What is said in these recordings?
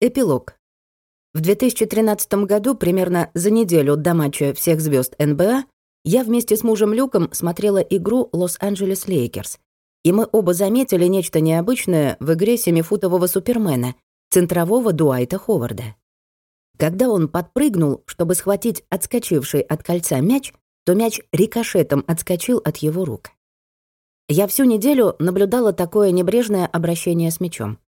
Эпилог. В 2013 году, примерно за неделю до матча всех звезд НБА, я вместе с мужем Люком смотрела игру Лос-Анджелес Лейкерс. И мы оба заметили нечто необычное в игре семифутового супермена, центрового Дуайта Ховарда. Когда он подпрыгнул, чтобы схватить отскочивший от кольца мяч, то мяч рикошетом отскочил от его рук. Я всю неделю наблюдала такое небрежное обращение с мячом.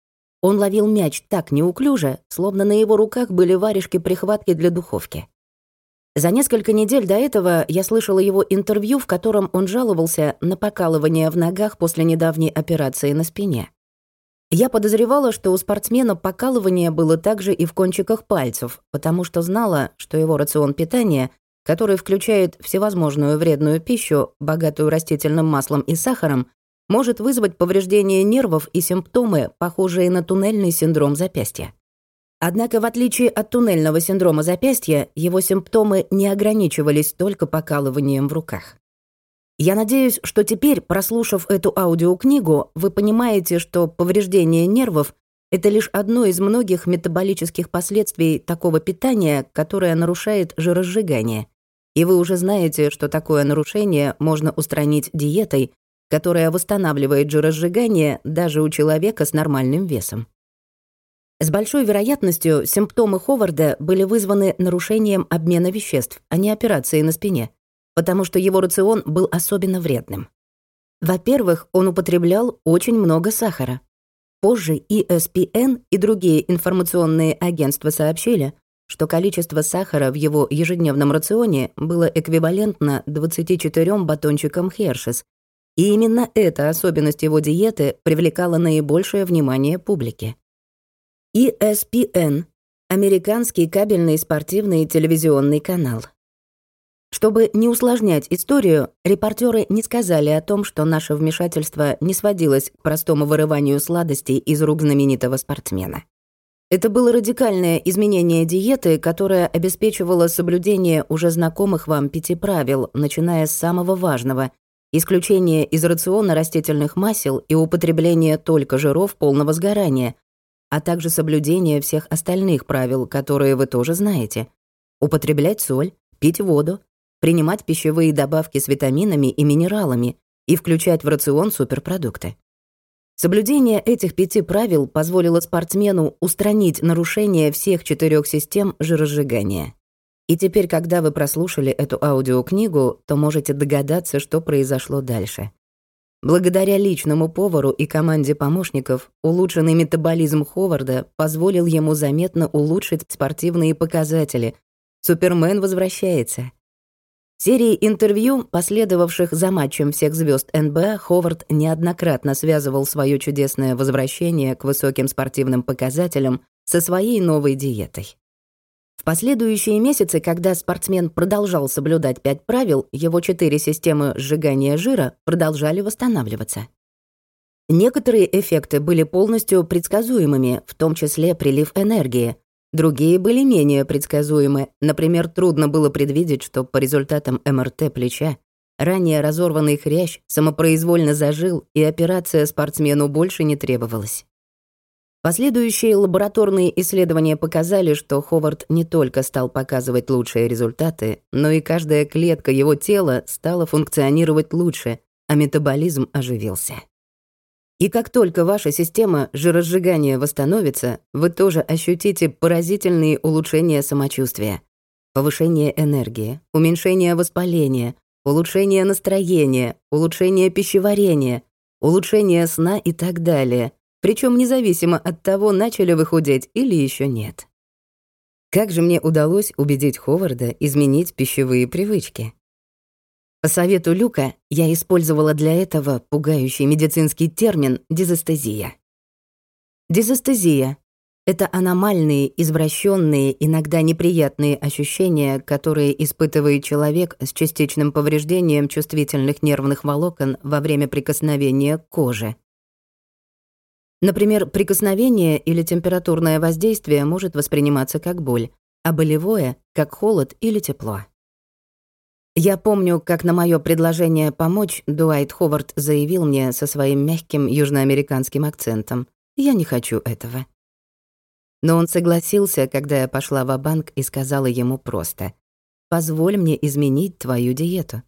Он ловил мяч так неуклюже, словно на его руках были варежки-прихватки для духовки. За несколько недель до этого я слышала его интервью, в котором он жаловался на покалывание в ногах после недавней операции на спине. Я подозревала, что у спортсмена покалывание было также и в кончиках пальцев, потому что знала, что его рацион питания, который включает всевозможную вредную пищу, богатую растительным маслом и сахаром, может вызвать повреждение нервов и симптомы, похожие на туннельный синдром запястья. Однако, в отличие от туннельного синдрома запястья, его симптомы не ограничивались только покалыванием в руках. Я надеюсь, что теперь, прослушав эту аудиокнигу, вы понимаете, что повреждение нервов — это лишь одно из многих метаболических последствий такого питания, которое нарушает жиросжигание. И вы уже знаете, что такое нарушение можно устранить диетой, которая восстанавливает жиросжигание даже у человека с нормальным весом. С большой вероятностью симптомы Ховарда были вызваны нарушением обмена веществ, а не операцией на спине, потому что его рацион был особенно вредным. Во-первых, он употреблял очень много сахара. Позже ESPN и другие информационные агентства сообщили, что количество сахара в его ежедневном рационе было эквивалентно 24 батончикам Хершес, и именно эта особенность его диеты привлекала наибольшее внимание публики. ESPN — американский кабельный спортивный телевизионный канал. Чтобы не усложнять историю, репортеры не сказали о том, что наше вмешательство не сводилось к простому вырыванию сладостей из рук знаменитого спортсмена. Это было радикальное изменение диеты, которое обеспечивало соблюдение уже знакомых вам пяти правил, начиная с самого важного исключение из рациона растительных масел и употребление только жиров полного сгорания, а также соблюдение всех остальных правил, которые вы тоже знаете. Употреблять соль, пить воду, принимать пищевые добавки с витаминами и минералами и включать в рацион суперпродукты. Соблюдение этих пяти правил позволило спортсмену устранить нарушение всех четырех систем жиросжигания. И теперь, когда вы прослушали эту аудиокнигу, то можете догадаться, что произошло дальше. Благодаря личному повару и команде помощников, улучшенный метаболизм Ховарда позволил ему заметно улучшить спортивные показатели. Супермен возвращается. В серии интервью, последовавших за матчем всех звезд НБА, Ховард неоднократно связывал свое чудесное возвращение к высоким спортивным показателям со своей новой диетой. В последующие месяцы, когда спортсмен продолжал соблюдать пять правил, его четыре системы сжигания жира продолжали восстанавливаться. Некоторые эффекты были полностью предсказуемыми, в том числе прилив энергии. Другие были менее предсказуемы. Например, трудно было предвидеть, что по результатам МРТ плеча ранее разорванный хрящ самопроизвольно зажил, и операция спортсмену больше не требовалась. Последующие лабораторные исследования показали, что Ховард не только стал показывать лучшие результаты, но и каждая клетка его тела стала функционировать лучше, а метаболизм оживился. И как только ваша система жиросжигания восстановится, вы тоже ощутите поразительные улучшения самочувствия. Повышение энергии, уменьшение воспаления, улучшение настроения, улучшение пищеварения, улучшение сна и так далее — причем независимо от того, начали вы худеть или еще нет. Как же мне удалось убедить Ховарда изменить пищевые привычки? По совету Люка я использовала для этого пугающий медицинский термин дизестезия. Дизестезия — это аномальные, извращенные, иногда неприятные ощущения, которые испытывает человек с частичным повреждением чувствительных нервных волокон во время прикосновения к коже. Например, прикосновение или температурное воздействие может восприниматься как боль, а болевое — как холод или тепло. Я помню, как на моё предложение помочь Дуайт Ховард заявил мне со своим мягким южноамериканским акцентом. «Я не хочу этого». Но он согласился, когда я пошла в банк и сказала ему просто «Позволь мне изменить твою диету.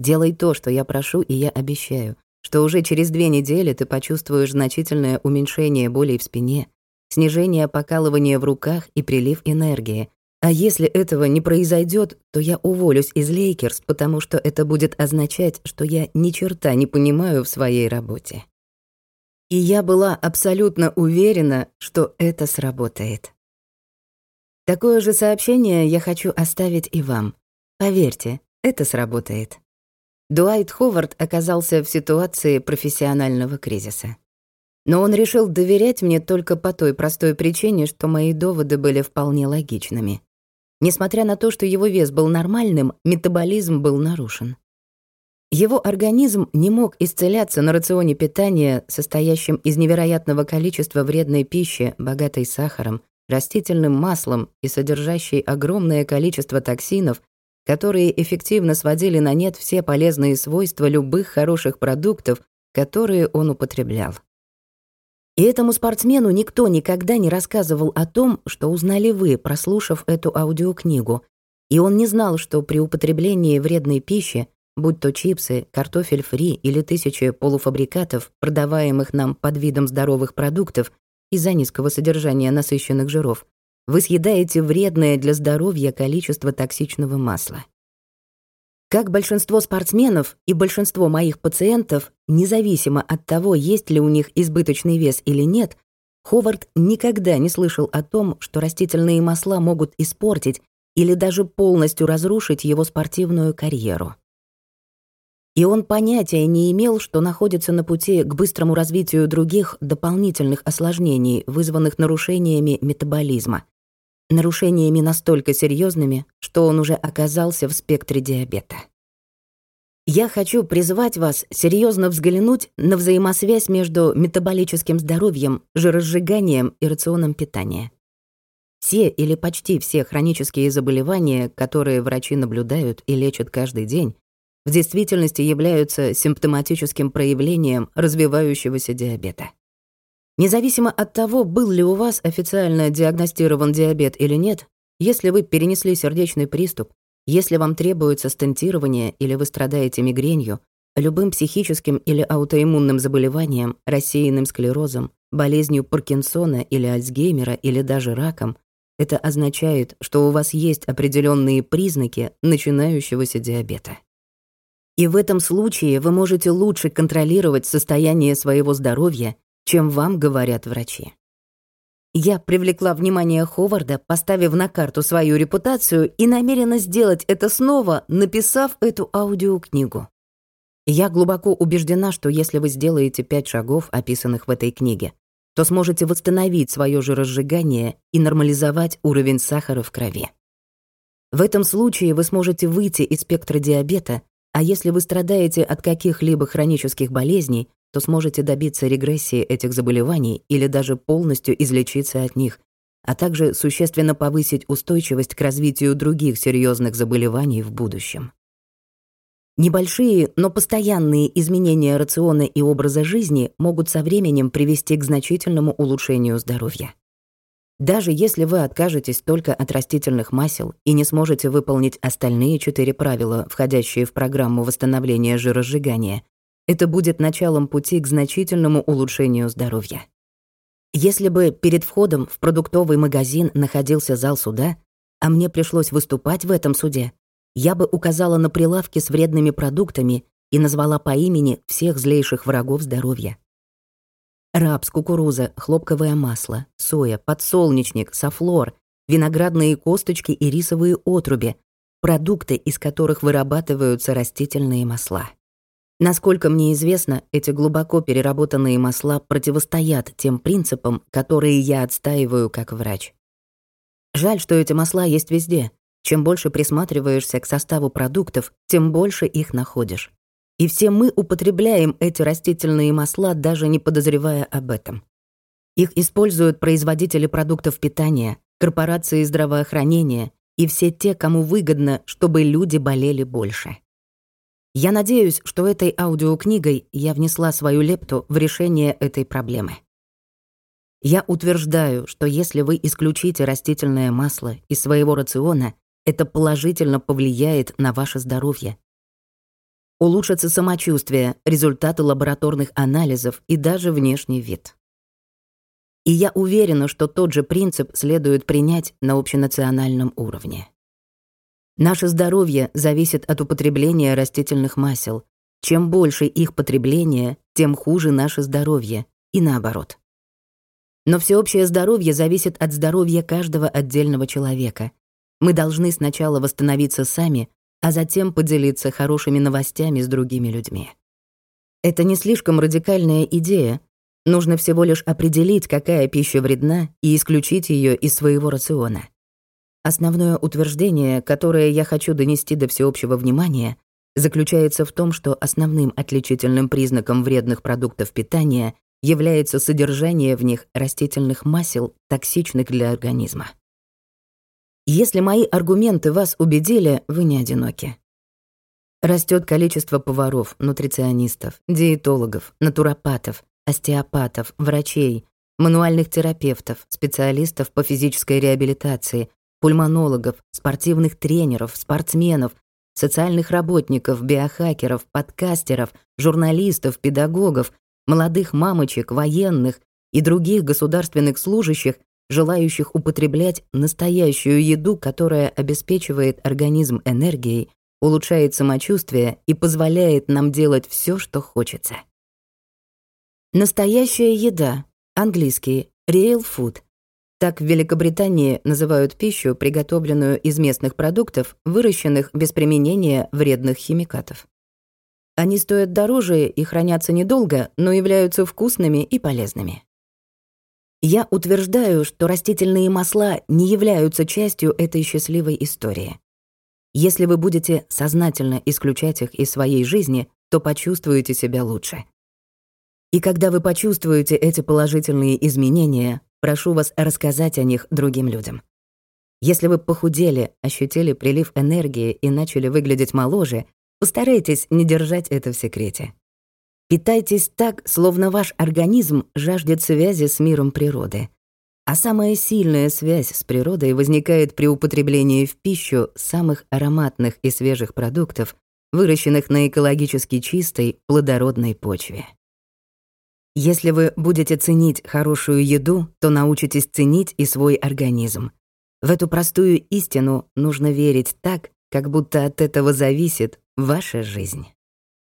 Делай то, что я прошу, и я обещаю, что уже через две недели ты почувствуешь значительное уменьшение болей в спине, снижение покалывания в руках и прилив энергии. А если этого не произойдет, то я уволюсь из Лейкерс, потому что это будет означать, что я ни черта не понимаю в своей работе. И я была абсолютно уверена, что это сработает. Такое же сообщение я хочу оставить и вам. Поверьте, это сработает. Дуайт Ховард оказался в ситуации профессионального кризиса. Но он решил доверять мне только по той простой причине, что мои доводы были вполне логичными. Несмотря на то, что его вес был нормальным, метаболизм был нарушен. Его организм не мог исцеляться на рационе питания, состоящем из невероятного количества вредной пищи, богатой сахаром, растительным маслом и содержащей огромное количество токсинов, которые эффективно сводили на нет все полезные свойства любых хороших продуктов, которые он употреблял. И этому спортсмену никто никогда не рассказывал о том, что узнали вы, прослушав эту аудиокнигу, и он не знал, что при употреблении вредной пищи будь то чипсы, картофель фри или тысячи полуфабрикатов, продаваемых нам под видом здоровых продуктов из-за низкого содержания насыщенных жиров, вы съедаете вредное для здоровья количество токсичного масла. Как большинство спортсменов и большинство моих пациентов, независимо от того, есть ли у них избыточный вес или нет, Ховард никогда не слышал о том, что растительные масла могут испортить или даже полностью разрушить его спортивную карьеру. И он понятия не имел, что находится на пути к быстрому развитию других дополнительных осложнений, вызванных нарушениями метаболизма. Нарушениями настолько серьезными, что он уже оказался в спектре диабета. Я хочу призвать вас серьезно взглянуть на взаимосвязь между метаболическим здоровьем, жиросжиганием и рационом питания. Все или почти все хронические заболевания, которые врачи наблюдают и лечат каждый день, в действительности являются симптоматическим проявлением развивающегося диабета. Независимо от того, был ли у вас официально диагностирован диабет или нет, если вы перенесли сердечный приступ, если вам требуется стентирование или вы страдаете мигренью, любым психическим или аутоиммунным заболеванием, рассеянным склерозом, болезнью Паркинсона или Альцгеймера или даже раком, это означает, что у вас есть определенные признаки начинающегося диабета. И в этом случае вы можете лучше контролировать состояние своего здоровья, чем вам говорят врачи. Я привлекла внимание Ховарда, поставив на карту свою репутацию и намерена сделать это снова, написав эту аудиокнигу. Я глубоко убеждена, что если вы сделаете пять шагов, описанных в этой книге, то сможете восстановить свое жиросжигание и нормализовать уровень сахара в крови. В этом случае вы сможете выйти из спектра диабета а если вы страдаете от каких-либо хронических болезней, то сможете добиться регрессии этих заболеваний или даже полностью излечиться от них, а также существенно повысить устойчивость к развитию других серьезных заболеваний в будущем. Небольшие, но постоянные изменения рациона и образа жизни могут со временем привести к значительному улучшению здоровья. Даже если вы откажетесь только от растительных масел и не сможете выполнить остальные четыре правила, входящие в программу восстановления жиросжигания, это будет началом пути к значительному улучшению здоровья. Если бы перед входом в продуктовый магазин находился зал суда, а мне пришлось выступать в этом суде, я бы указала на прилавки с вредными продуктами и назвала по имени всех злейших врагов здоровья. Рапс, кукуруза, хлопковое масло, соя, подсолнечник, софлор, виноградные косточки и рисовые отруби, продукты, из которых вырабатываются растительные масла. Насколько мне известно, эти глубоко переработанные масла противостоят тем принципам, которые я отстаиваю как врач. Жаль, что эти масла есть везде. Чем больше присматриваешься к составу продуктов, тем больше их находишь. И все мы употребляем эти растительные масла, даже не подозревая об этом. Их используют производители продуктов питания, корпорации здравоохранения и все те, кому выгодно, чтобы люди болели больше. Я надеюсь, что этой аудиокнигой я внесла свою лепту в решение этой проблемы. Я утверждаю, что если вы исключите растительное масло из своего рациона, это положительно повлияет на ваше здоровье. Улучшится самочувствие, результаты лабораторных анализов и даже внешний вид. И я уверена, что тот же принцип следует принять на общенациональном уровне. Наше здоровье зависит от употребления растительных масел. Чем больше их потребление, тем хуже наше здоровье, и наоборот. Но всеобщее здоровье зависит от здоровья каждого отдельного человека. Мы должны сначала восстановиться сами, а затем поделиться хорошими новостями с другими людьми. Это не слишком радикальная идея. Нужно всего лишь определить, какая пища вредна, и исключить ее из своего рациона. Основное утверждение, которое я хочу донести до всеобщего внимания, заключается в том, что основным отличительным признаком вредных продуктов питания является содержание в них растительных масел, токсичных для организма. Если мои аргументы вас убедили, вы не одиноки. Растет количество поваров, нутриционистов, диетологов, натуропатов, остеопатов, врачей, мануальных терапевтов, специалистов по физической реабилитации, пульмонологов, спортивных тренеров, спортсменов, социальных работников, биохакеров, подкастеров, журналистов, педагогов, молодых мамочек, военных и других государственных служащих, желающих употреблять настоящую еду, которая обеспечивает организм энергией, улучшает самочувствие и позволяет нам делать все, что хочется. Настоящая еда, английский real food. Так в Великобритании называют пищу, приготовленную из местных продуктов, выращенных без применения вредных химикатов. Они стоят дороже и хранятся недолго, но являются вкусными и полезными. Я утверждаю, что растительные масла не являются частью этой счастливой истории. Если вы будете сознательно исключать их из своей жизни, то почувствуете себя лучше. И когда вы почувствуете эти положительные изменения, прошу вас рассказать о них другим людям. Если вы похудели, ощутили прилив энергии и начали выглядеть моложе, Постарайтесь не держать это в секрете. Питайтесь так, словно ваш организм жаждет связи с миром природы. А самая сильная связь с природой возникает при употреблении в пищу самых ароматных и свежих продуктов, выращенных на экологически чистой, плодородной почве. Если вы будете ценить хорошую еду, то научитесь ценить и свой организм. В эту простую истину нужно верить так, как будто от этого зависит ваша жизнь.